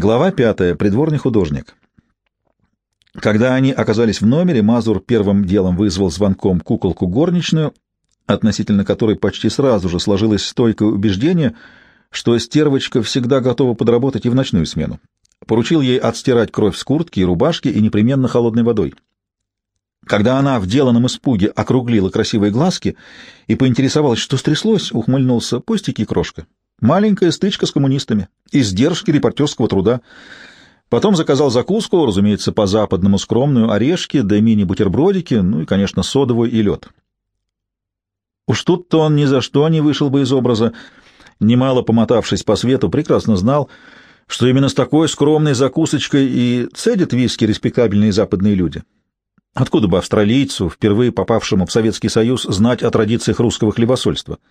Глава пятая. Придворный художник. Когда они оказались в номере, Мазур первым делом вызвал звонком куколку горничную, относительно которой почти сразу же сложилось стойкое убеждение, что стервочка всегда готова подработать и в ночную смену. Поручил ей отстирать кровь с куртки и рубашки и непременно холодной водой. Когда она в деланном испуге округлила красивые глазки и поинтересовалась, что стряслось, ухмыльнулся «Пустяки, крошка». Маленькая стычка с коммунистами. Издержки репортерского труда. Потом заказал закуску, разумеется, по-западному скромную, орешки, да мини-бутербродики, ну и, конечно, содовую и лед. Уж тут-то он ни за что не вышел бы из образа. Немало помотавшись по свету, прекрасно знал, что именно с такой скромной закусочкой и цедят виски респектабельные западные люди. Откуда бы австралийцу, впервые попавшему в Советский Союз, знать о традициях русского хлебосольства? —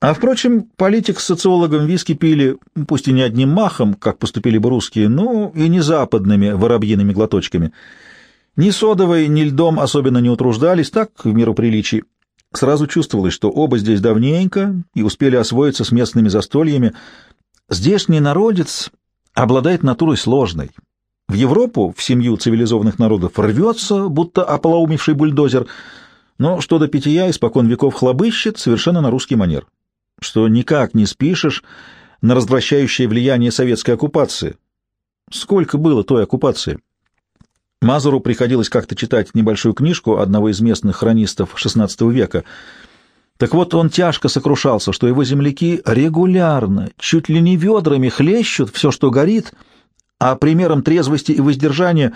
а, впрочем, политик с социологом виски пили, пусть и не одним махом, как поступили бы русские, но и не западными воробьиными глоточками. Ни содовой, ни льдом особенно не утруждались, так, в меру приличий. Сразу чувствовалось, что оба здесь давненько и успели освоиться с местными застольями. Здешний народец обладает натурой сложной. В Европу, в семью цивилизованных народов, рвется, будто ополоумевший бульдозер, но что до питья испокон веков хлобыщет совершенно на русский манер что никак не спишешь на развращающее влияние советской оккупации. Сколько было той оккупации? Мазуру приходилось как-то читать небольшую книжку одного из местных хронистов XVI века. Так вот, он тяжко сокрушался, что его земляки регулярно, чуть ли не ведрами хлещут все, что горит, а примером трезвости и воздержания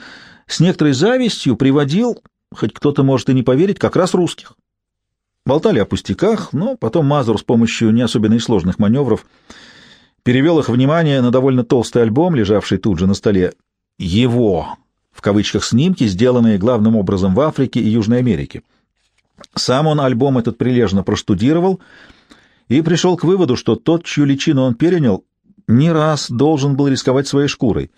с некоторой завистью приводил, хоть кто-то может и не поверить, как раз русских. Болтали о пустяках, но потом Мазур с помощью не особенно и сложных маневров перевел их внимание на довольно толстый альбом, лежавший тут же на столе. «Его» в кавычках снимки, сделанные главным образом в Африке и Южной Америке. Сам он альбом этот прилежно проштудировал и пришел к выводу, что тот, чью личину он перенял, не раз должен был рисковать своей шкурой.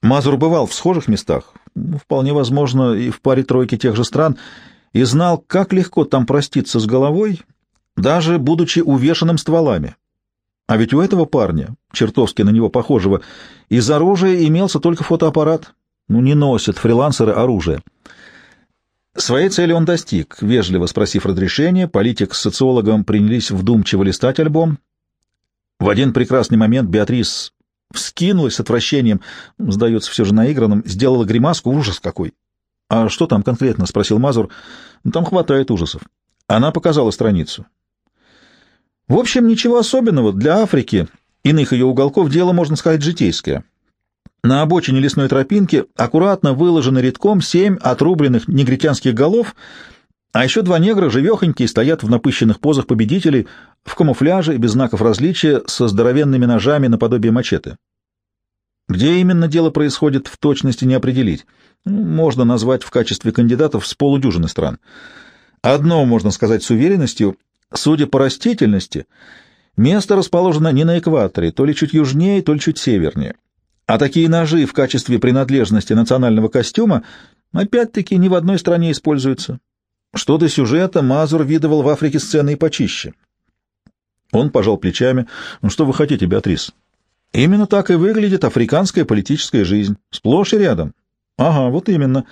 Мазур бывал в схожих местах, вполне возможно, и в паре-тройке тех же стран — и знал, как легко там проститься с головой, даже будучи увешанным стволами. А ведь у этого парня, чертовски на него похожего, из оружия имелся только фотоаппарат. Ну, не носят фрилансеры оружие. Своей цели он достиг. Вежливо спросив разрешения, политик с социологом принялись вдумчиво листать альбом. В один прекрасный момент Беатрис вскинулась с отвращением, сдается все же наигранным, сделала гримаску, ужас какой. «А что там конкретно?» — спросил Мазур. «Ну, «Там хватает ужасов». Она показала страницу. В общем, ничего особенного. Для Африки, иных ее уголков, дело, можно сказать, житейское. На обочине лесной тропинки аккуратно выложены редком семь отрубленных негритянских голов, а еще два негра, живехонькие, стоят в напыщенных позах победителей, в камуфляже без знаков различия, со здоровенными ножами наподобие мачете. Где именно дело происходит, в точности не определить можно назвать в качестве кандидатов с полудюжины стран. Одно можно сказать с уверенностью, судя по растительности, место расположено не на экваторе, то ли чуть южнее, то ли чуть севернее. А такие ножи в качестве принадлежности национального костюма опять-таки ни в одной стране используются. Что до сюжета, Мазур видывал в Африке сцены и почище. Он пожал плечами. «Ну что вы хотите, Беатрис?» «Именно так и выглядит африканская политическая жизнь. Сплошь и рядом. Ага, вот именно.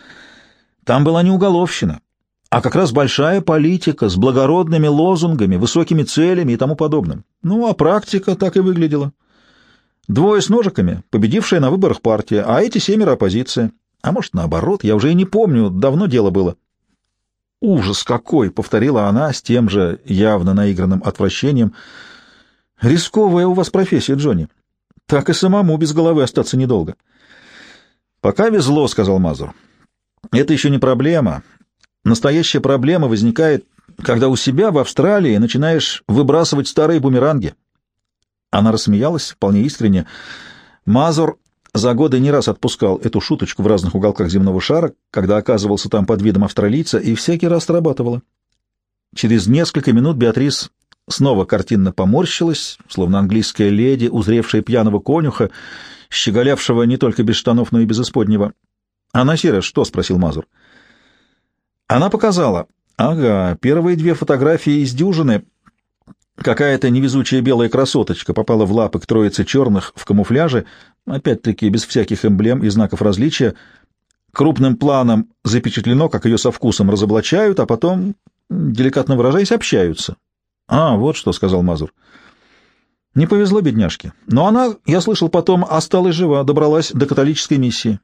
Там была не уголовщина, а как раз большая политика с благородными лозунгами, высокими целями и тому подобным. Ну, а практика так и выглядела. Двое с ножиками, победившая на выборах партия, а эти семеро оппозиция. А может, наоборот, я уже и не помню, давно дело было. «Ужас какой!» — повторила она с тем же явно наигранным отвращением. «Рисковая у вас профессия, Джонни. Так и самому без головы остаться недолго». «Пока везло», — сказал Мазур. «Это еще не проблема. Настоящая проблема возникает, когда у себя в Австралии начинаешь выбрасывать старые бумеранги». Она рассмеялась вполне искренне. Мазур за годы не раз отпускал эту шуточку в разных уголках земного шара, когда оказывался там под видом австралийца, и всякий раз срабатывало. Через несколько минут Беатрис снова картинно поморщилась, словно английская леди, узревшая пьяного конюха, щеголявшего не только без штанов, но и без исподнего. «А на сей что?» — спросил Мазур. Она показала. «Ага, первые две фотографии из дюжины. Какая-то невезучая белая красоточка попала в лапы к троице черных в камуфляже. опять-таки без всяких эмблем и знаков различия. Крупным планом запечатлено, как ее со вкусом разоблачают, а потом, деликатно выражаясь, общаются. — А, вот что, — сказал Мазур. — Не повезло бедняжке. Но она, я слышал потом, осталась жива, добралась до католической миссии.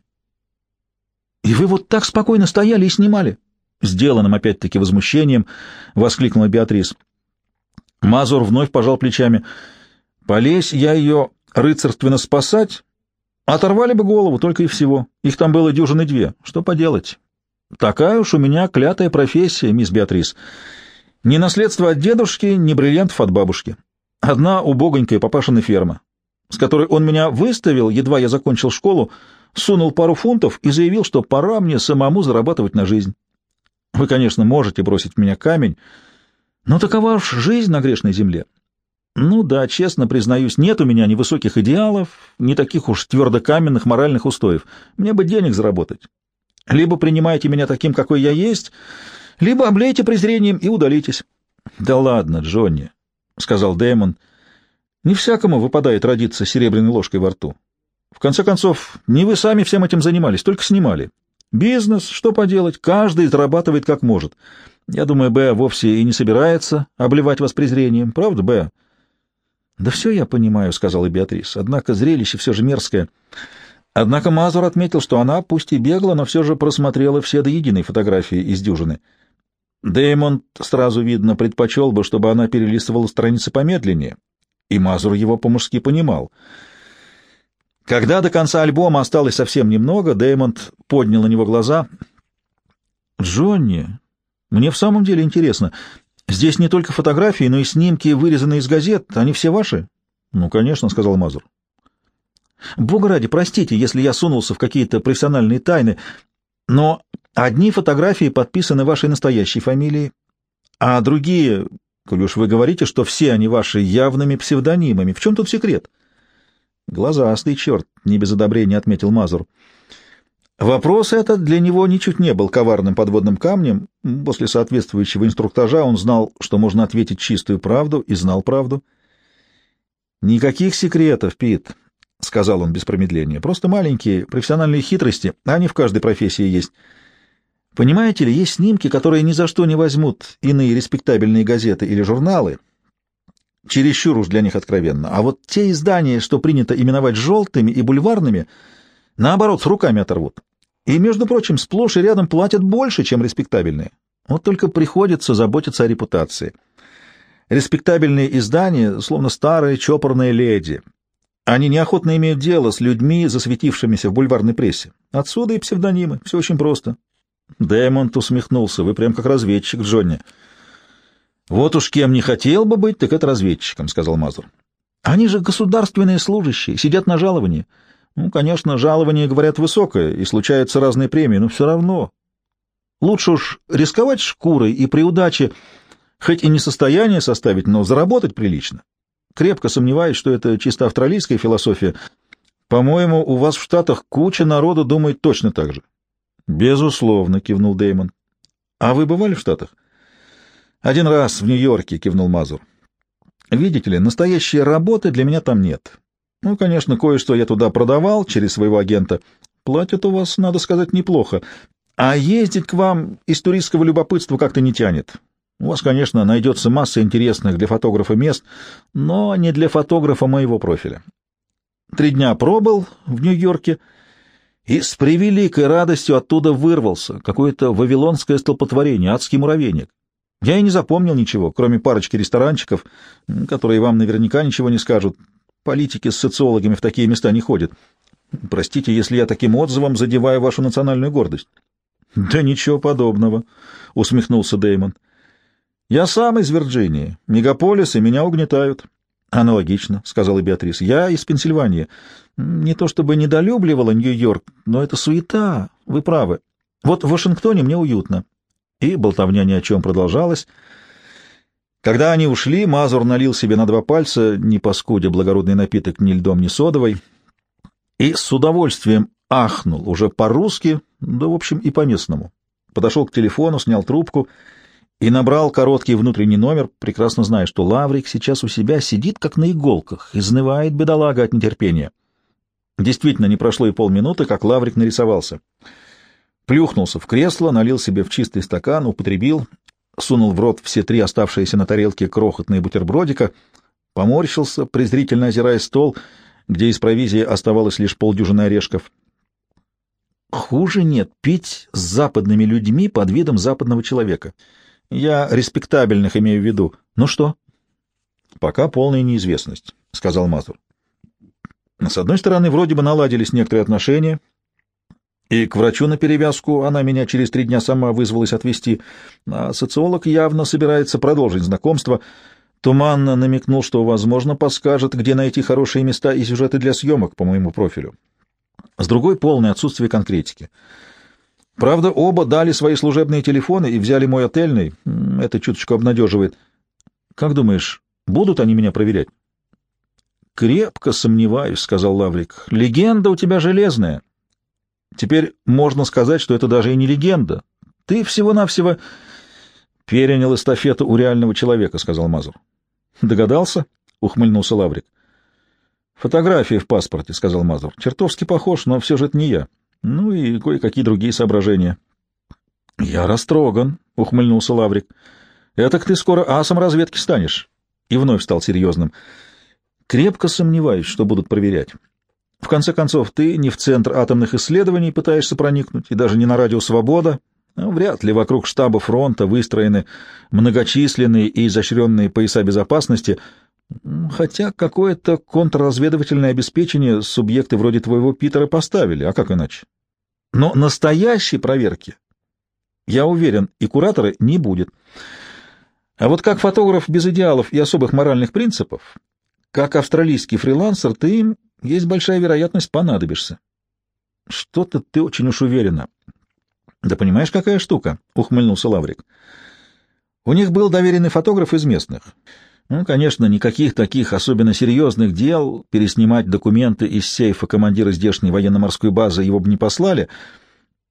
— И вы вот так спокойно стояли и снимали? — сделанным опять-таки возмущением воскликнула Беатрис. Мазур вновь пожал плечами. — Полезь я ее рыцарственно спасать, оторвали бы голову только и всего. Их там было дюжины две. Что поделать? Такая уж у меня клятая профессия, мисс Беатрис. Ни наследство от дедушки, ни бриллиантов от бабушки. Одна убогонькая папашина ферма, с которой он меня выставил, едва я закончил школу, сунул пару фунтов и заявил, что пора мне самому зарабатывать на жизнь. Вы, конечно, можете бросить в меня камень, но такова уж жизнь на грешной земле. Ну да, честно признаюсь, нет у меня ни высоких идеалов, ни таких уж твердокаменных моральных устоев. Мне бы денег заработать. Либо принимайте меня таким, какой я есть, либо облейте презрением и удалитесь. — Да ладно, Джонни, — сказал Дэймон. — Не всякому выпадает родиться серебряной ложкой во рту. В конце концов, не вы сами всем этим занимались, только снимали. Бизнес, что поделать, каждый зарабатывает как может. Я думаю, Б вовсе и не собирается обливать вас презрением. Правда, Б? — Да все я понимаю, — сказала Беатрис. — Однако зрелище все же мерзкое. Однако Мазур отметил, что она, пусть и бегла, но все же просмотрела все до единой фотографии из дюжины — Дэймонд, сразу видно, предпочел бы, чтобы она перелистывала страницы помедленнее, и Мазур его по-мужски понимал. Когда до конца альбома осталось совсем немного, Дэймонд поднял на него глаза. «Джонни, мне в самом деле интересно. Здесь не только фотографии, но и снимки, вырезанные из газет. Они все ваши?» «Ну, конечно», — сказал Мазур. «Бога ради, простите, если я сунулся в какие-то профессиональные тайны, но Одни фотографии подписаны вашей настоящей фамилией, а другие, коль уж вы говорите, что все они ваши явными псевдонимами, в чем тут секрет? Глазастый черт, не без одобрения отметил Мазур. Вопрос этот для него ничуть не был коварным подводным камнем. После соответствующего инструктажа он знал, что можно ответить чистую правду, и знал правду. «Никаких секретов, Пит», — сказал он без промедления. «Просто маленькие профессиональные хитрости, они в каждой профессии есть». Понимаете ли, есть снимки, которые ни за что не возьмут иные респектабельные газеты или журналы, чересчур уж для них откровенно. А вот те издания, что принято именовать желтыми и бульварными, наоборот, с руками оторвут. И, между прочим, сплошь и рядом платят больше, чем респектабельные. Вот только приходится заботиться о репутации. Респектабельные издания, словно старые чопорные леди. Они неохотно имеют дело с людьми, засветившимися в бульварной прессе. Отсюда и псевдонимы. Все очень просто. Дэймонд усмехнулся. «Вы прям как разведчик, Джонни». «Вот уж кем не хотел бы быть, так это разведчиком», — сказал Мазур. «Они же государственные служащие, сидят на жаловании. Ну, конечно, жалование, говорят, высокое, и случаются разные премии, но все равно. Лучше уж рисковать шкурой и при удаче, хоть и не состояние составить, но заработать прилично. Крепко сомневаюсь, что это чисто австралийская философия. По-моему, у вас в Штатах куча народу думает точно так же. Безусловно, кивнул Деймон. А вы бывали в Штатах? Один раз в Нью-Йорке, кивнул Мазур. Видите ли, настоящей работы для меня там нет. Ну, конечно, кое-что я туда продавал через своего агента. Платят у вас, надо сказать, неплохо. А ездить к вам из туристского любопытства как-то не тянет. У вас, конечно, найдется масса интересных для фотографа мест, но не для фотографа моего профиля. Три дня пробыл в Нью-Йорке — и с превеликой радостью оттуда вырвался какое-то вавилонское столпотворение, адский муравейник. Я и не запомнил ничего, кроме парочки ресторанчиков, которые вам наверняка ничего не скажут. Политики с социологами в такие места не ходят. Простите, если я таким отзывом задеваю вашу национальную гордость. — Да ничего подобного, — усмехнулся Деймон. — Я сам из Вирджинии. Мегаполисы меня угнетают. Аналогично, сказала Беатрис. Я из Пенсильвании. Не то чтобы недолюбливала Нью-Йорк, но это суета. Вы правы. Вот в Вашингтоне мне уютно. И болтовня ни о чем продолжалась. Когда они ушли, Мазур налил себе на два пальца, не паскудя благородный напиток ни льдом, ни содовой, и с удовольствием ахнул, уже по-русски, да, в общем, и по-местному. Подошел к телефону, снял трубку — и набрал короткий внутренний номер, прекрасно зная, что Лаврик сейчас у себя сидит как на иголках, изнывает бедолага от нетерпения. Действительно, не прошло и полминуты, как Лаврик нарисовался. Плюхнулся в кресло, налил себе в чистый стакан, употребил, сунул в рот все три оставшиеся на тарелке крохотные бутербродика, поморщился, презрительно озирая стол, где из провизии оставалось лишь полдюжины орешков. Хуже нет пить с западными людьми под видом западного человека. Я респектабельных имею в виду. Ну что? Пока полная неизвестность, — сказал Мазур. С одной стороны, вроде бы наладились некоторые отношения, и к врачу на перевязку она меня через три дня сама вызвалась отвезти, а социолог явно собирается продолжить знакомство. Туманно намекнул, что, возможно, подскажет, где найти хорошие места и сюжеты для съемок по моему профилю. С другой — полное отсутствие конкретики. Правда, оба дали свои служебные телефоны и взяли мой отельный. Это чуточку обнадеживает. Как думаешь, будут они меня проверять? — Крепко сомневаюсь, — сказал Лаврик. — Легенда у тебя железная. Теперь можно сказать, что это даже и не легенда. Ты всего-навсего перенял эстафету у реального человека, — сказал Мазур. — Догадался? — ухмыльнулся Лаврик. — Фотографии в паспорте, — сказал Мазур. — Чертовски похож, но все же это не я. Ну и кое-какие другие соображения. — Я растроган, — ухмыльнулся Лаврик. — Этак ты скоро асом разведки станешь. И вновь стал серьезным. — Крепко сомневаюсь, что будут проверять. В конце концов, ты не в центр атомных исследований пытаешься проникнуть, и даже не на радио «Свобода». Ну, вряд ли вокруг штаба фронта выстроены многочисленные и изощренные пояса безопасности, хотя какое-то контрразведывательное обеспечение субъекты вроде твоего Питера поставили, а как иначе? Но настоящей проверки, я уверен, и куратора не будет. А вот как фотограф без идеалов и особых моральных принципов, как австралийский фрилансер, ты им, есть большая вероятность, понадобишься. Что-то ты очень уж уверена. Да понимаешь, какая штука? Ухмыльнулся Лаврик. У них был доверенный фотограф из местных. Ну, конечно, никаких таких особенно серьезных дел, переснимать документы из сейфа командира здешней военно-морской базы его бы не послали.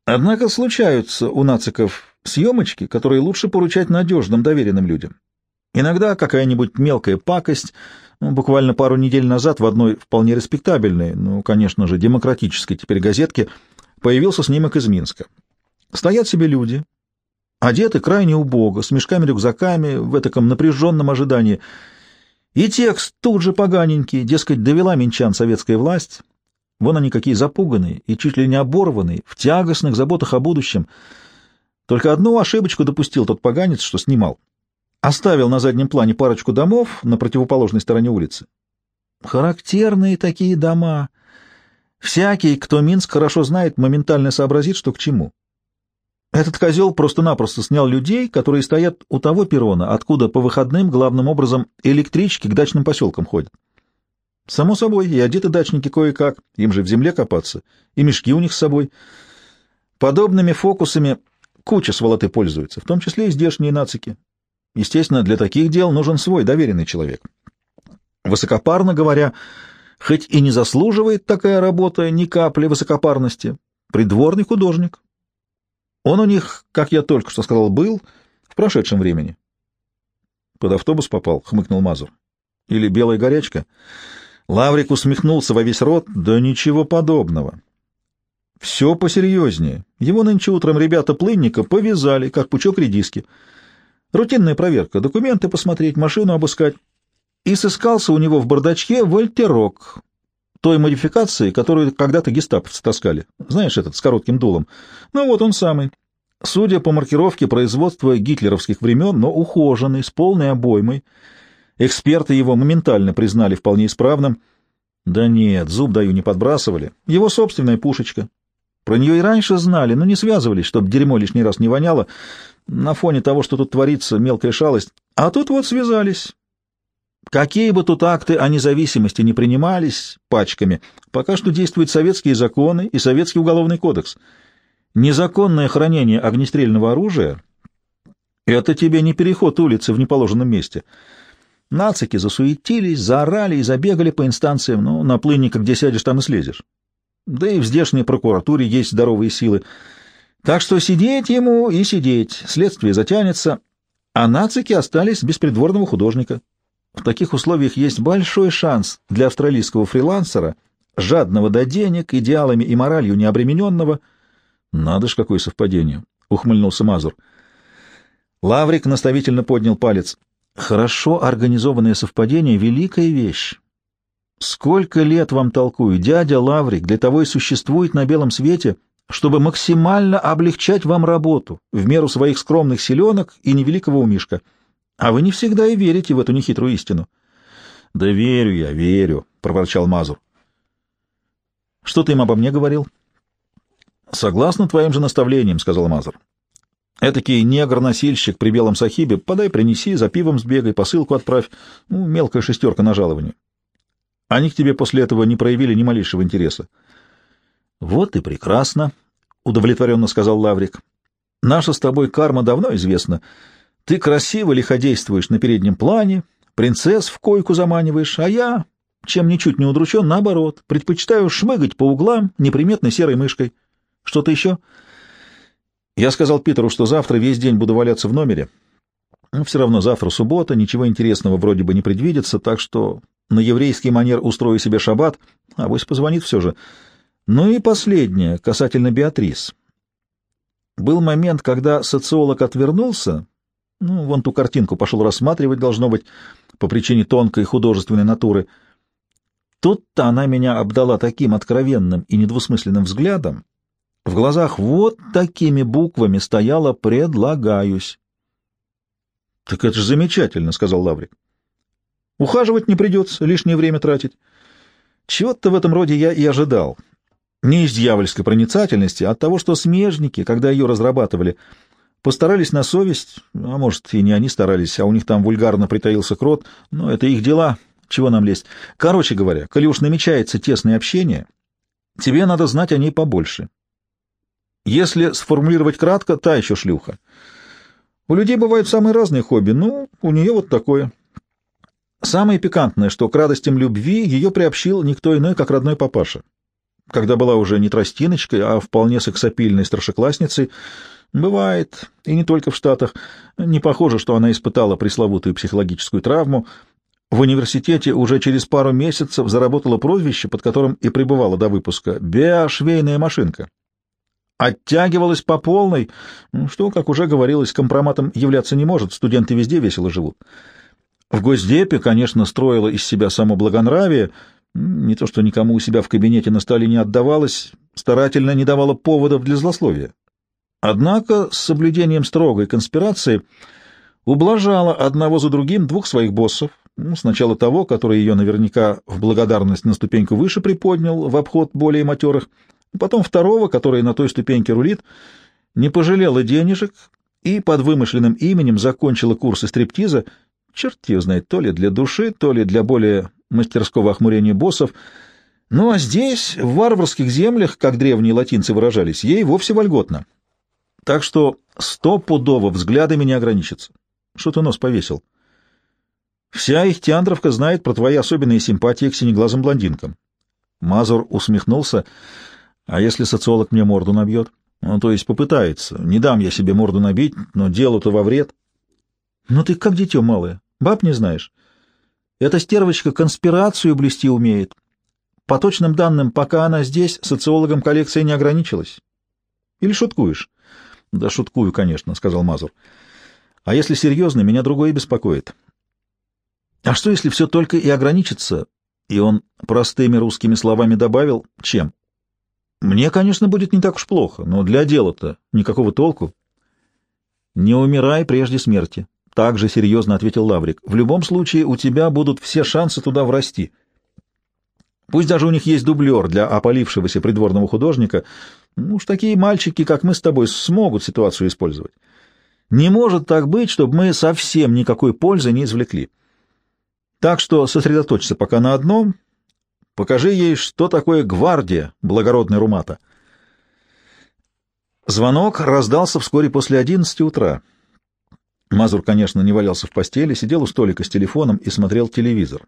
Однако случаются у нациков съемочки, которые лучше поручать надежным, доверенным людям. Иногда какая-нибудь мелкая пакость буквально пару недель назад в одной вполне респектабельной, ну, конечно же, демократической теперь газетке появился снимок из Минска. Стоят себе люди, одеты крайне убого, с мешками-рюкзаками, в этаком напряженном ожидании. И текст тут же поганенький, дескать, довела минчан советская власть. Вон они какие запуганные и чуть ли не оборванные, в тягостных заботах о будущем. Только одну ошибочку допустил тот поганец, что снимал оставил на заднем плане парочку домов на противоположной стороне улицы. Характерные такие дома. Всякий, кто Минск хорошо знает, моментально сообразит, что к чему. Этот козел просто-напросто снял людей, которые стоят у того перрона, откуда по выходным, главным образом, электрички к дачным поселкам ходят. Само собой, и одеты дачники кое-как, им же в земле копаться, и мешки у них с собой. Подобными фокусами куча сволоты пользуется, в том числе и здешние нацики. Естественно, для таких дел нужен свой доверенный человек. Высокопарно говоря, хоть и не заслуживает такая работа ни капли высокопарности, придворный художник. Он у них, как я только что сказал, был в прошедшем времени. Под автобус попал, хмыкнул Мазур. Или белая горячка. Лаврик усмехнулся во весь рот. Да ничего подобного. Все посерьезнее. Его нынче утром ребята плынника повязали, как пучок редиски. Рутинная проверка, документы посмотреть, машину обыскать. И сыскался у него в бардачке вольтерок, той модификации, которую когда-то гестаповцы таскали. Знаешь, этот с коротким дулом. Ну вот он самый. Судя по маркировке производства гитлеровских времен, но ухоженный, с полной обоймой. Эксперты его моментально признали вполне исправным. Да нет, зуб даю не подбрасывали. Его собственная пушечка. Про нее и раньше знали, но не связывались, чтобы дерьмо лишний раз не воняло. На фоне того, что тут творится, мелкая шалость. А тут вот связались. Какие бы тут акты о независимости не принимались пачками, пока что действуют советские законы и советский уголовный кодекс. Незаконное хранение огнестрельного оружия — это тебе не переход улицы в неположенном месте. Нацики засуетились, заорали и забегали по инстанциям, ну, на плынника, где сядешь, там и слезешь. Да и в здешней прокуратуре есть здоровые силы. Так что сидеть ему и сидеть, следствие затянется, а нацики остались без придворного художника. В таких условиях есть большой шанс для австралийского фрилансера жадного до денег, идеалами и моралью необремененного. Надо ж, какое совпадение! — ухмыльнулся Мазур. Лаврик наставительно поднял палец. Хорошо организованное совпадение — великая вещь. Сколько лет вам толкую, дядя Лаврик для того и существует на белом свете, чтобы максимально облегчать вам работу в меру своих скромных селенок и невеликого умишка. А вы не всегда и верите в эту нехитрую истину. — Да верю я, верю, — проворчал Мазур. — Что ты им обо мне говорил? — Согласно твоим же наставлениям, — сказал Мазур. — Этакий негр-носильщик при белом сахибе, подай, принеси, за пивом сбегай, посылку отправь, ну, мелкая шестерка на жалование. Они к тебе после этого не проявили ни малейшего интереса. — Вот и прекрасно, — удовлетворенно сказал Лаврик. — Наша с тобой карма давно известна. Ты красиво лиходействуешь на переднем плане, принцесс в койку заманиваешь, а я, чем ничуть не удручен, наоборот, предпочитаю шмыгать по углам неприметной серой мышкой. Что-то еще? Я сказал Питеру, что завтра весь день буду валяться в номере. Но все равно завтра суббота, ничего интересного вроде бы не предвидится, так что на еврейский манер устрою себе шаббат, а вось позвонит все же. Ну и последнее, касательно Беатрис. Был момент, когда социолог отвернулся, ну, вон ту картинку пошел рассматривать, должно быть, по причине тонкой художественной натуры. Тут-то она меня обдала таким откровенным и недвусмысленным взглядом. В глазах вот такими буквами стояло «предлагаюсь». — Так это же замечательно, — сказал Лаврик. — Ухаживать не придется, лишнее время тратить. Чего-то в этом роде я и ожидал. Не из дьявольской проницательности, а от того, что смежники, когда ее разрабатывали, Постарались на совесть, а может, и не они старались, а у них там вульгарно притаился крот, но это их дела, чего нам лезть. Короче говоря, коли уж намечается тесное общение, тебе надо знать о ней побольше. Если сформулировать кратко, та еще шлюха. У людей бывают самые разные хобби, ну, у нее вот такое. Самое пикантное, что к радостям любви ее приобщил никто иной, как родной папаша. Когда была уже не тростиночкой, а вполне сексапильной старшеклассницей, Бывает, и не только в Штатах. Не похоже, что она испытала пресловутую психологическую травму. В университете уже через пару месяцев заработала прозвище, под которым и пребывала до выпуска «Беа швейная машинка». Оттягивалась по полной, что, как уже говорилось, компроматом являться не может, студенты везде весело живут. В Госдепе, конечно, строила из себя само благонравие, не то что никому у себя в кабинете на столе не отдавалось, старательно не давала поводов для злословия. Однако с соблюдением строгой конспирации ублажала одного за другим двух своих боссов, ну, сначала того, который ее наверняка в благодарность на ступеньку выше приподнял в обход более матерых, потом второго, который на той ступеньке рулит, не пожалела денежек и под вымышленным именем закончила курсы стриптиза, черт ее знает, то ли для души, то ли для более мастерского охмурения боссов, ну а здесь, в варварских землях, как древние латинцы выражались, ей вовсе вольготно. Так что стопудово взглядами не ограничится. Что ты нос повесил? Вся их Тиандровка знает про твои особенные симпатии к синеглазым блондинкам. Мазур усмехнулся. А если социолог мне морду набьет? Ну, то есть попытается. Не дам я себе морду набить, но делу-то во вред. Ну ты как дитё малое, баб не знаешь. Эта стервочка конспирацию блести умеет. По точным данным, пока она здесь, социологом коллекция не ограничилась. Или шуткуешь? — Да шуткую, конечно, — сказал Мазур. — А если серьезно, меня другое беспокоит. — А что, если все только и ограничится? И он простыми русскими словами добавил, чем? — Мне, конечно, будет не так уж плохо, но для дела-то никакого толку. — Не умирай прежде смерти, — так же серьезно ответил Лаврик. — В любом случае у тебя будут все шансы туда врасти. — Пусть даже у них есть дублер для опалившегося придворного художника, ну уж такие мальчики, как мы с тобой, смогут ситуацию использовать. Не может так быть, чтобы мы совсем никакой пользы не извлекли. Так что сосредоточься пока на одном. Покажи ей, что такое гвардия, благородная румата. Звонок раздался вскоре после одиннадцати утра. Мазур, конечно, не валялся в постели, сидел у столика с телефоном и смотрел телевизор.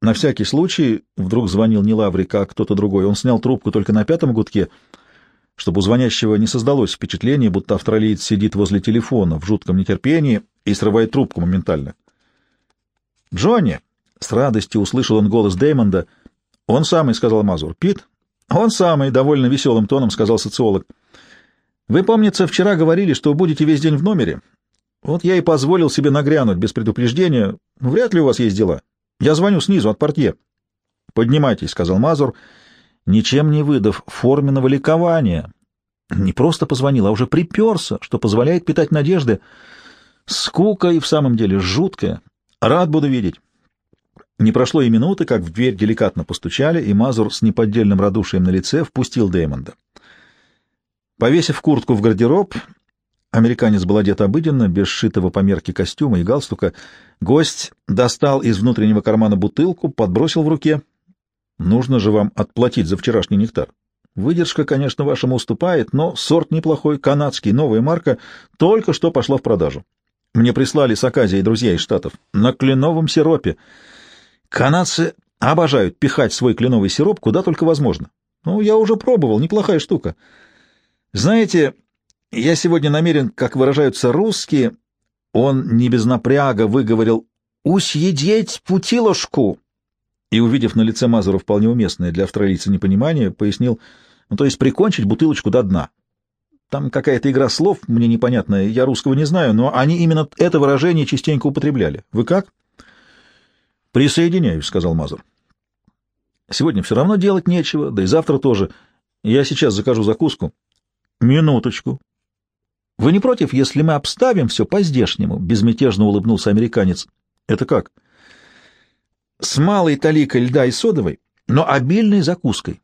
На всякий случай, вдруг звонил не Лаврик, а кто-то другой, он снял трубку только на пятом гудке, чтобы у звонящего не создалось впечатление, будто австралиец сидит возле телефона в жутком нетерпении и срывает трубку моментально. «Джонни!» — с радостью услышал он голос Дэймонда. Он самый, — сказал Мазур. Пит? Он самый, — довольно веселым тоном сказал социолог. Вы, помнится, вчера говорили, что будете весь день в номере. Вот я и позволил себе нагрянуть без предупреждения. Вряд ли у вас есть дела. Я звоню снизу от портье. Поднимайтесь, — сказал Мазур, ничем не выдав форменного ликования. Не просто позвонил, а уже приперся, что позволяет питать надежды. Скука и в самом деле жуткая. Рад буду видеть. Не прошло и минуты, как в дверь деликатно постучали, и Мазур с неподдельным радушием на лице впустил Дэймонда. Повесив куртку в гардероб, американец был одет обыденно, без сшитого по мерке костюма и галстука, гость достал из внутреннего кармана бутылку, подбросил в руке. «Нужно же вам отплатить за вчерашний нектар. Выдержка, конечно, вашему уступает, но сорт неплохой, канадский, новая марка, только что пошла в продажу. Мне прислали с Аказии друзья из Штатов на кленовом сиропе. Канадцы обожают пихать свой кленовый сироп куда только возможно. Ну, я уже пробовал, неплохая штука. Знаете, я сегодня намерен, как выражаются русские, он не без напряга выговорил «усъедеть путилошку» и, увидев на лице Мазура вполне уместное для австралийца непонимание, пояснил, ну, то есть прикончить бутылочку до дна. Там какая-то игра слов, мне непонятная, я русского не знаю, но они именно это выражение частенько употребляли. Вы как? «Присоединяюсь», — сказал Мазур. «Сегодня все равно делать нечего, да и завтра тоже. Я сейчас закажу закуску». «Минуточку». «Вы не против, если мы обставим все по-здешнему?» — безмятежно улыбнулся американец. «Это как?» «С малой таликой льда и содовой, но обильной закуской.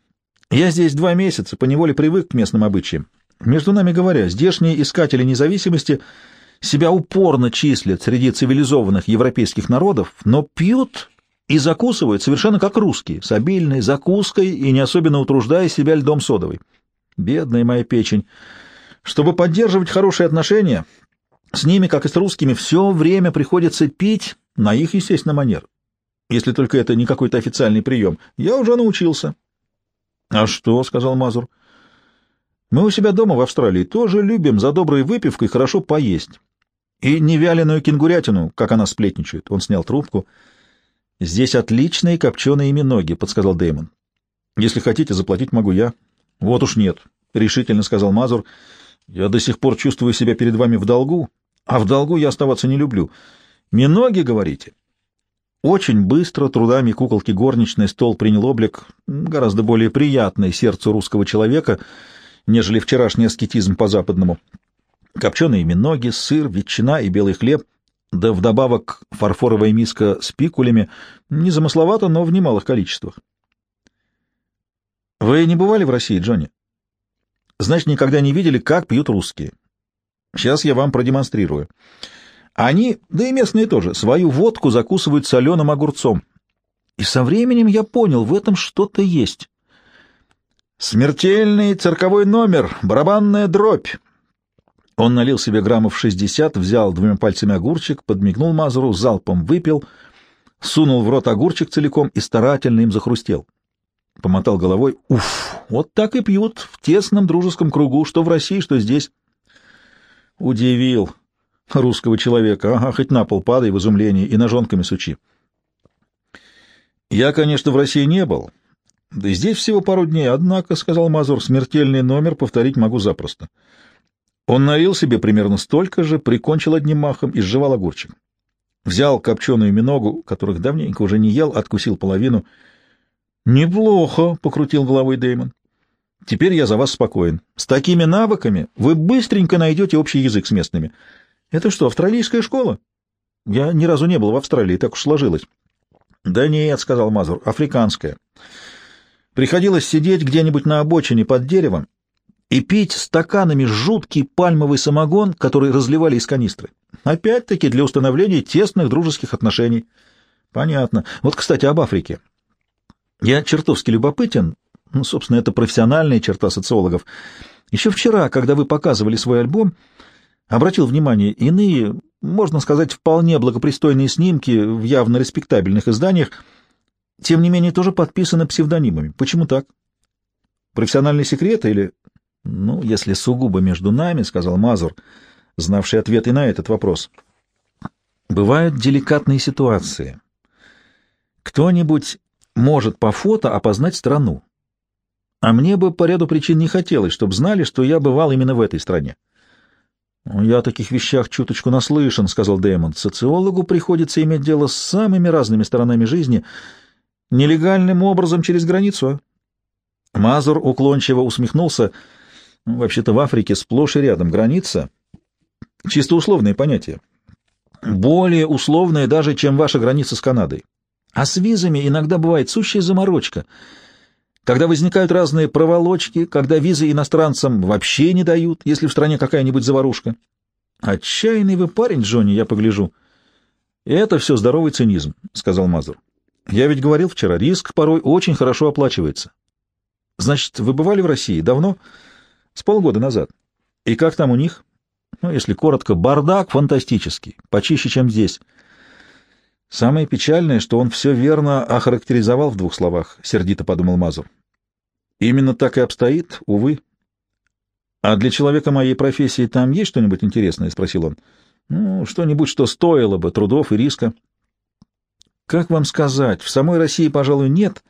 Я здесь два месяца, поневоле привык к местным обычаям. Между нами говоря, здешние искатели независимости — себя упорно числят среди цивилизованных европейских народов, но пьют и закусывают совершенно как русские, с обильной закуской и не особенно утруждая себя льдом содовой. Бедная моя печень. Чтобы поддерживать хорошие отношения, с ними, как и с русскими, все время приходится пить на их, естественно, манер. Если только это не какой-то официальный прием. Я уже научился. — А что? — сказал Мазур. — Мы у себя дома в Австралии тоже любим за доброй выпивкой хорошо поесть. И не вяленую кенгурятину, как она сплетничает. Он снял трубку. «Здесь отличные копченые ноги», — подсказал Дэймон. «Если хотите, заплатить могу я». «Вот уж нет», — решительно сказал Мазур. «Я до сих пор чувствую себя перед вами в долгу, а в долгу я оставаться не люблю. Миноги, говорите?» Очень быстро трудами куколки горничной стол принял облик гораздо более приятный сердцу русского человека, нежели вчерашний аскетизм по-западному копченые миноги, сыр, ветчина и белый хлеб, да вдобавок фарфоровая миска с пикулями, незамысловато, но в немалых количествах. Вы не бывали в России, Джонни? Значит, никогда не видели, как пьют русские. Сейчас я вам продемонстрирую. Они, да и местные тоже, свою водку закусывают соленым огурцом. И со временем я понял, в этом что-то есть. Смертельный цирковой номер, барабанная дробь, он налил себе граммов шестьдесят, взял двумя пальцами огурчик, подмигнул Мазуру, залпом выпил, сунул в рот огурчик целиком и старательно им захрустел. Помотал головой. Уф, вот так и пьют в тесном дружеском кругу, что в России, что здесь. Удивил русского человека. Ага, хоть на пол падай в изумлении и ножонками сучи. Я, конечно, в России не был. Да и здесь всего пару дней. Однако, — сказал Мазур, — смертельный номер повторить могу запросто. — он налил себе примерно столько же, прикончил одним махом и сживал огурчик. Взял копченую миногу, которых давненько уже не ел, откусил половину. «Неплохо», — покрутил головой Дэймон. «Теперь я за вас спокоен. С такими навыками вы быстренько найдете общий язык с местными. Это что, австралийская школа?» «Я ни разу не был в Австралии, так уж сложилось». «Да нет», — сказал Мазур, — «африканская». Приходилось сидеть где-нибудь на обочине под деревом и пить стаканами жуткий пальмовый самогон, который разливали из канистры. Опять-таки для установления тесных дружеских отношений. Понятно. Вот, кстати, об Африке. Я чертовски любопытен, ну, собственно, это профессиональная черта социологов. Еще вчера, когда вы показывали свой альбом, обратил внимание, иные, можно сказать, вполне благопристойные снимки в явно респектабельных изданиях, тем не менее, тоже подписаны псевдонимами. Почему так? Профессиональные секреты или «Ну, если сугубо между нами», — сказал Мазур, знавший ответ и на этот вопрос. «Бывают деликатные ситуации. Кто-нибудь может по фото опознать страну. А мне бы по ряду причин не хотелось, чтобы знали, что я бывал именно в этой стране. «Ну, «Я о таких вещах чуточку наслышан», — сказал Дэймон. «Социологу приходится иметь дело с самыми разными сторонами жизни, нелегальным образом через границу». А?» Мазур уклончиво усмехнулся. «Вообще-то в Африке сплошь и рядом граница. Чисто условные понятия. Более условные даже, чем ваша граница с Канадой. А с визами иногда бывает сущая заморочка. Когда возникают разные проволочки, когда визы иностранцам вообще не дают, если в стране какая-нибудь заварушка. Отчаянный вы парень, Джонни, я погляжу. Это все здоровый цинизм, — сказал Мазур. Я ведь говорил вчера, риск порой очень хорошо оплачивается. Значит, вы бывали в России давно? С полгода назад. И как там у них? Ну, если коротко, бардак фантастический, почище, чем здесь. Самое печальное, что он все верно охарактеризовал в двух словах, — сердито подумал Мазур. Именно так и обстоит, увы. А для человека моей профессии там есть что-нибудь интересное? — спросил он. Ну, что-нибудь, что стоило бы трудов и риска. Как вам сказать, в самой России, пожалуй, нет,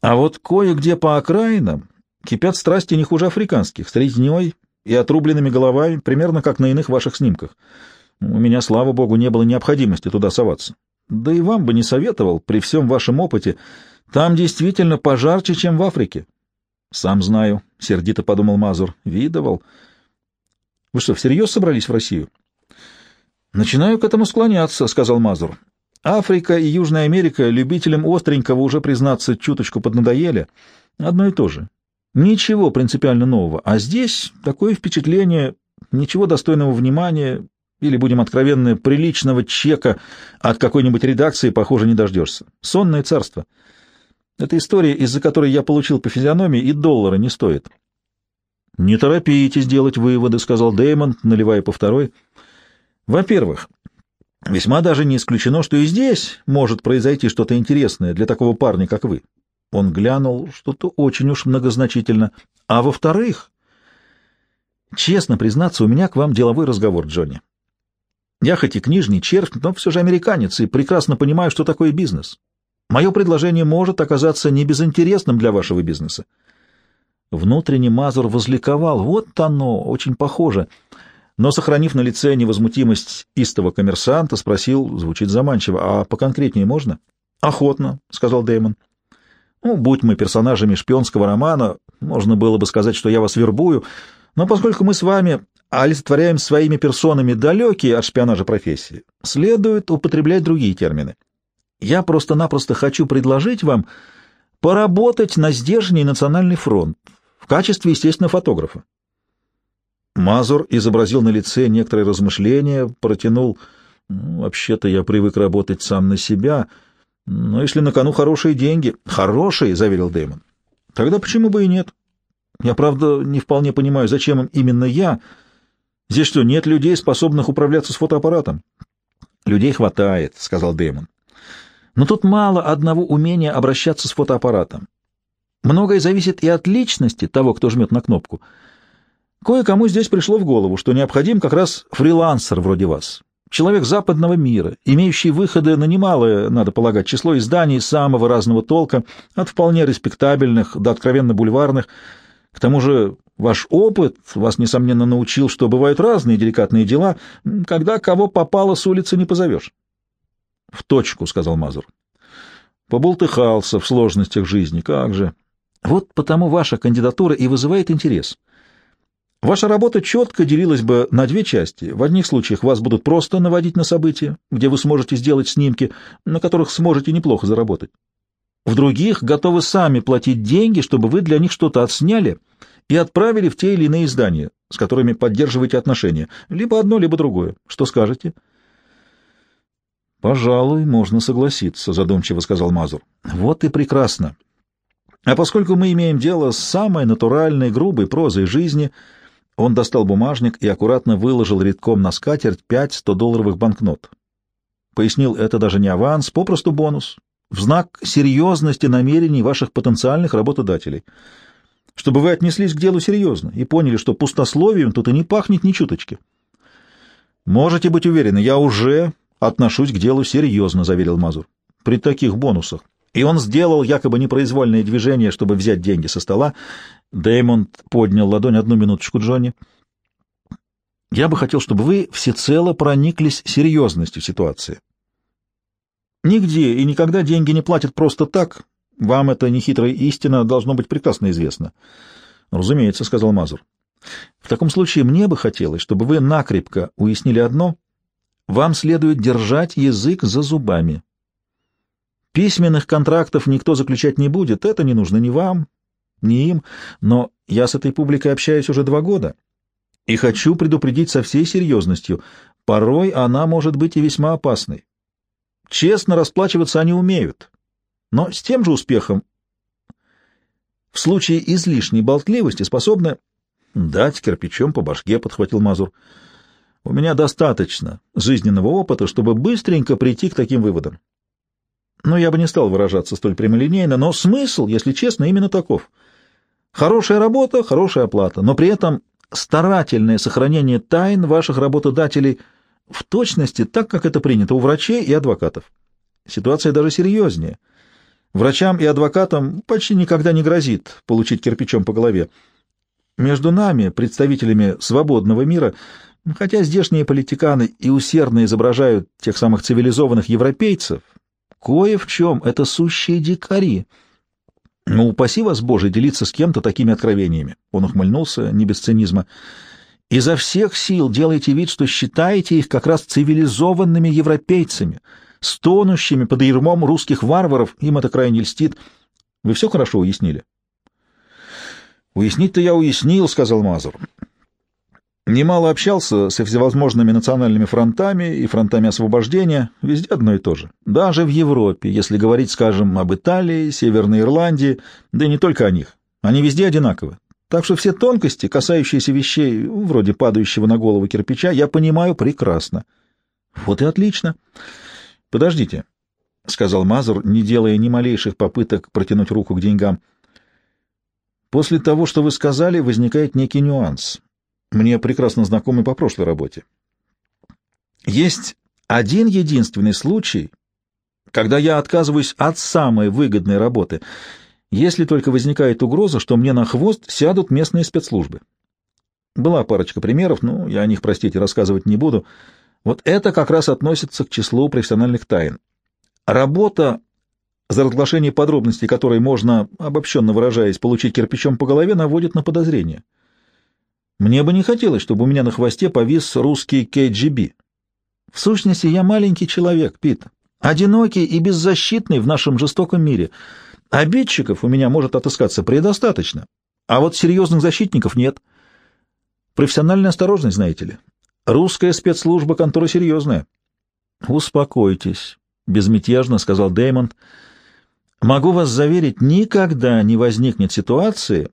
а вот кое-где по окраинам кипят страсти не хуже африканских, с резней и отрубленными головами, примерно как на иных ваших снимках. У меня, слава богу, не было необходимости туда соваться. Да и вам бы не советовал, при всем вашем опыте. Там действительно пожарче, чем в Африке. — Сам знаю, — сердито подумал Мазур. — Видывал. — Вы что, всерьез собрались в Россию? — Начинаю к этому склоняться, — сказал Мазур. — Африка и Южная Америка любителям остренького уже, признаться, чуточку поднадоели. Одно и то же. Ничего принципиально нового. А здесь такое впечатление, ничего достойного внимания, или, будем откровенны, приличного чека от какой-нибудь редакции, похоже, не дождешься. Сонное царство. Эта история, из-за которой я получил по физиономии, и доллара не стоит. — Не торопитесь делать выводы, — сказал Дэймон, наливая по второй. — Во-первых, весьма даже не исключено, что и здесь может произойти что-то интересное для такого парня, как вы. Он глянул что-то очень уж многозначительно. А во-вторых, честно признаться, у меня к вам деловой разговор, Джонни. Я хоть и книжный червь, но все же американец и прекрасно понимаю, что такое бизнес. Мое предложение может оказаться небезынтересным для вашего бизнеса. Внутренне Мазур возликовал. Вот оно, очень похоже. Но, сохранив на лице невозмутимость истого коммерсанта, спросил, звучит заманчиво, а поконкретнее можно? — Охотно, — сказал Дэймон. — Ну, будь мы персонажами шпионского романа, можно было бы сказать, что я вас вербую, но поскольку мы с вами олицетворяем своими персонами далекие от шпионажа профессии, следует употреблять другие термины. Я просто-напросто хочу предложить вам поработать на здешний национальный фронт в качестве, естественно, фотографа. Мазур изобразил на лице некоторые размышления, протянул ну, «Вообще-то я привык работать сам на себя, но если на кону хорошие деньги...» «Хорошие», — заверил Дэймон. «Тогда почему бы и нет? Я, правда, не вполне понимаю, зачем им именно я. Здесь что, нет людей, способных управляться с фотоаппаратом?» «Людей хватает», — сказал Дэймон. Но тут мало одного умения обращаться с фотоаппаратом. Многое зависит и от личности того, кто жмет на кнопку. Кое-кому здесь пришло в голову, что необходим как раз фрилансер вроде вас, человек западного мира, имеющий выходы на немалое, надо полагать, число изданий самого разного толка, от вполне респектабельных до откровенно бульварных. К тому же ваш опыт вас, несомненно, научил, что бывают разные деликатные дела, когда кого попало с улицы не позовешь. — В точку, — сказал Мазур. — Побултыхался в сложностях жизни, как же. Вот потому ваша кандидатура и вызывает интерес. Ваша работа четко делилась бы на две части. В одних случаях вас будут просто наводить на события, где вы сможете сделать снимки, на которых сможете неплохо заработать. В других готовы сами платить деньги, чтобы вы для них что-то отсняли и отправили в те или иные издания, с которыми поддерживаете отношения. Либо одно, либо другое. Что скажете? — Пожалуй, можно согласиться, задумчиво сказал Мазур. Вот и прекрасно. А поскольку мы имеем дело с самой натуральной, грубой прозой жизни, он достал бумажник и аккуратно выложил редком на скатерть пять сто-долларовых банкнот. Пояснил, это даже не аванс, попросту бонус, в знак серьезности намерений ваших потенциальных работодателей, чтобы вы отнеслись к делу серьезно и поняли, что пустословием тут и не пахнет ни чуточки. Можете быть уверены, я уже отношусь к делу серьезно, — заверил Мазур. — При таких бонусах. И он сделал якобы непроизвольное движение, чтобы взять деньги со стола. Дэймонд поднял ладонь одну минуточку, Джонни. Я бы хотел, чтобы вы всецело прониклись серьезностью ситуации. Нигде и никогда деньги не платят просто так. Вам это нехитрая истина должно быть прекрасно известно. — Разумеется, — сказал Мазур. — В таком случае мне бы хотелось, чтобы вы накрепко уяснили одно. Вам следует держать язык за зубами. Письменных контрактов никто заключать не будет, это не нужно ни вам, ни им, но я с этой публикой общаюсь уже два года и хочу предупредить со всей серьезностью, порой она может быть и весьма опасной. Честно расплачиваться они умеют, но с тем же успехом в случае излишней болтливости способны дать кирпичом по башке, — подхватил Мазур. У меня достаточно жизненного опыта, чтобы быстренько прийти к таким выводам. Но я бы не стал выражаться столь прямолинейно, но смысл, если честно, именно таков. Хорошая работа, хорошая оплата, но при этом старательное сохранение тайн ваших работодателей в точности так, как это принято у врачей и адвокатов. Ситуация даже серьезнее. Врачам и адвокатам почти никогда не грозит получить кирпичом по голове. Между нами, представителями свободного мира, хотя здешние политиканы и усердно изображают тех самых цивилизованных европейцев, Кое в чем это сущие дикари. Ну, упаси вас, Боже, делиться с кем-то такими откровениями. Он ухмыльнулся, не без цинизма. Изо всех сил делайте вид, что считаете их как раз цивилизованными европейцами, стонущими под ермом русских варваров. Им это крайне льстит. Вы все хорошо уяснили? «Уяснить-то я уяснил», — сказал Мазур. Немало общался со всевозможными национальными фронтами и фронтами освобождения, везде одно и то же. Даже в Европе, если говорить, скажем, об Италии, Северной Ирландии, да и не только о них. Они везде одинаковы. Так что все тонкости, касающиеся вещей, вроде падающего на голову кирпича, я понимаю прекрасно. Вот и отлично. Подождите, — сказал Мазур, не делая ни малейших попыток протянуть руку к деньгам. После того, что вы сказали, возникает некий нюанс мне прекрасно знакомый по прошлой работе. Есть один единственный случай, когда я отказываюсь от самой выгодной работы, если только возникает угроза, что мне на хвост сядут местные спецслужбы. Была парочка примеров, ну, я о них, простите, рассказывать не буду. Вот это как раз относится к числу профессиональных тайн. Работа, за разглашение подробностей которой можно, обобщенно выражаясь, получить кирпичом по голове, наводит на подозрение. Мне бы не хотелось, чтобы у меня на хвосте повис русский КГБ. В сущности, я маленький человек, Пит, одинокий и беззащитный в нашем жестоком мире. Обидчиков у меня может отыскаться предостаточно, а вот серьезных защитников нет. Профессиональная осторожность, знаете ли. Русская спецслужба — контора серьезная. — Успокойтесь, — безмятежно сказал Дэймонд. — Могу вас заверить, никогда не возникнет ситуации,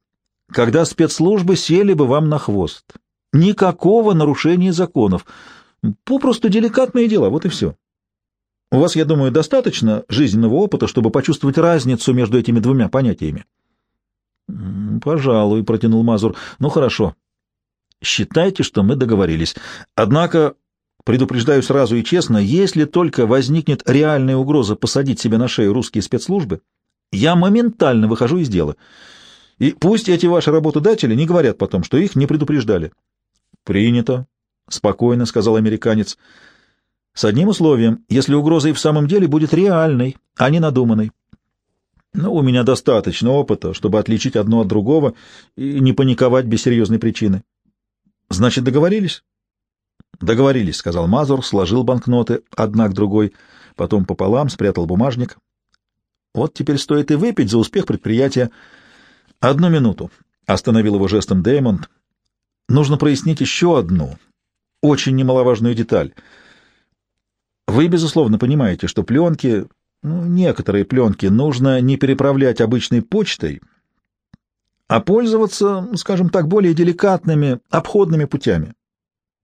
когда спецслужбы сели бы вам на хвост. Никакого нарушения законов. Попросту деликатные дела, вот и все. У вас, я думаю, достаточно жизненного опыта, чтобы почувствовать разницу между этими двумя понятиями. — Пожалуй, — протянул Мазур. — Ну, хорошо. Считайте, что мы договорились. Однако, предупреждаю сразу и честно, если только возникнет реальная угроза посадить себе на шею русские спецслужбы, я моментально выхожу из дела. И пусть эти ваши работодатели не говорят потом, что их не предупреждали. — Принято, — спокойно сказал американец. — С одним условием, если угроза и в самом деле будет реальной, а не надуманной. Ну, у меня достаточно опыта, чтобы отличить одно от другого и не паниковать без серьезной причины. — Значит, договорились? — Договорились, — сказал Мазур, сложил банкноты одна к другой, потом пополам спрятал бумажник. — Вот теперь стоит и выпить за успех предприятия. «Одну минуту», — остановил его жестом Дэймонд. «Нужно прояснить еще одну, очень немаловажную деталь. Вы, безусловно, понимаете, что пленки, ну, некоторые пленки, нужно не переправлять обычной почтой, а пользоваться, скажем так, более деликатными, обходными путями».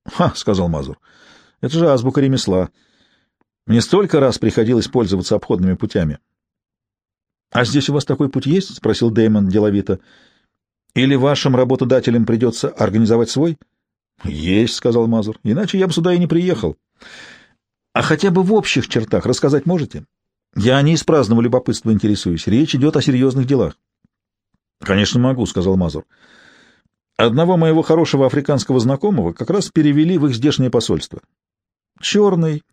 «Ха», — сказал Мазур, — «это же азбука ремесла. Мне столько раз приходилось пользоваться обходными путями». — А здесь у вас такой путь есть? — спросил Дэймон деловито. — Или вашим работодателям придется организовать свой? — Есть, — сказал Мазур. — Иначе я бы сюда и не приехал. — А хотя бы в общих чертах рассказать можете? Я не из праздного любопытства интересуюсь. Речь идет о серьезных делах. — Конечно, могу, — сказал Мазур. Одного моего хорошего африканского знакомого как раз перевели в их здешнее посольство. Черный.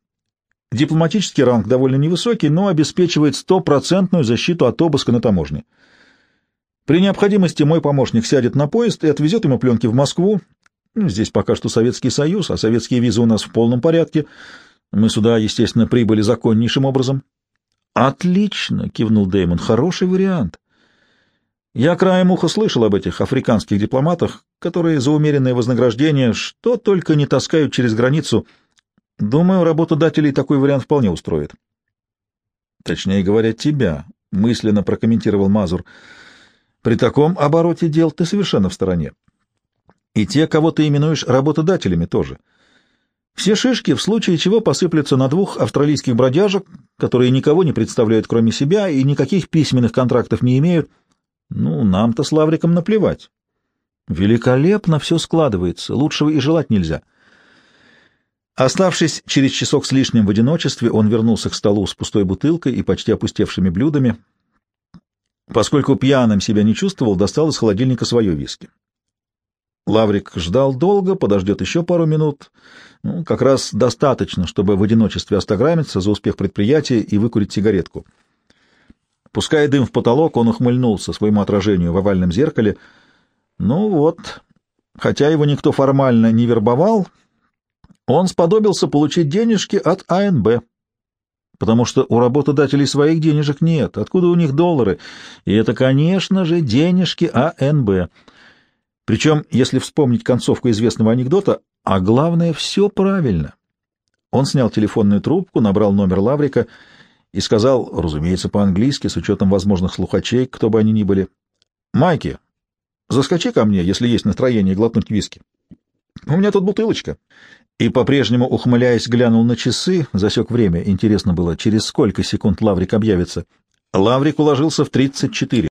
Дипломатический ранг довольно невысокий, но обеспечивает стопроцентную защиту от обыска на таможне. При необходимости мой помощник сядет на поезд и отвезет ему пленки в Москву. Ну, здесь пока что Советский Союз, а советские визы у нас в полном порядке. Мы сюда, естественно, прибыли законнейшим образом. — Отлично, — кивнул Дэймон, — хороший вариант. Я краем уха слышал об этих африканских дипломатах, которые за умеренное вознаграждение что только не таскают через границу. Думаю, работодателей такой вариант вполне устроит. Точнее говоря, тебя, — мысленно прокомментировал Мазур. При таком обороте дел ты совершенно в стороне. И те, кого ты именуешь работодателями, тоже. Все шишки в случае чего посыплются на двух австралийских бродяжек, которые никого не представляют кроме себя и никаких письменных контрактов не имеют, — ну, нам-то с Лавриком наплевать. Великолепно все складывается, лучшего и желать нельзя. Оставшись через часок с лишним в одиночестве, он вернулся к столу с пустой бутылкой и почти опустевшими блюдами. Поскольку пьяным себя не чувствовал, достал из холодильника свое виски. Лаврик ждал долго, подождет еще пару минут. Ну, как раз достаточно, чтобы в одиночестве остаграмиться за успех предприятия и выкурить сигаретку. Пуская дым в потолок, он ухмыльнулся своему отражению в овальном зеркале. Ну вот, хотя его никто формально не вербовал, он сподобился получить денежки от АНБ, потому что у работодателей своих денежек нет. Откуда у них доллары? И это, конечно же, денежки АНБ. Причем, если вспомнить концовку известного анекдота, а главное, все правильно. Он снял телефонную трубку, набрал номер Лаврика — и сказал, разумеется, по-английски, с учетом возможных слухачей, кто бы они ни были, «Майки, заскочи ко мне, если есть настроение глотнуть виски. У меня тут бутылочка». И, по-прежнему ухмыляясь, глянул на часы, засек время. Интересно было, через сколько секунд Лаврик объявится. Лаврик уложился в тридцать четыре.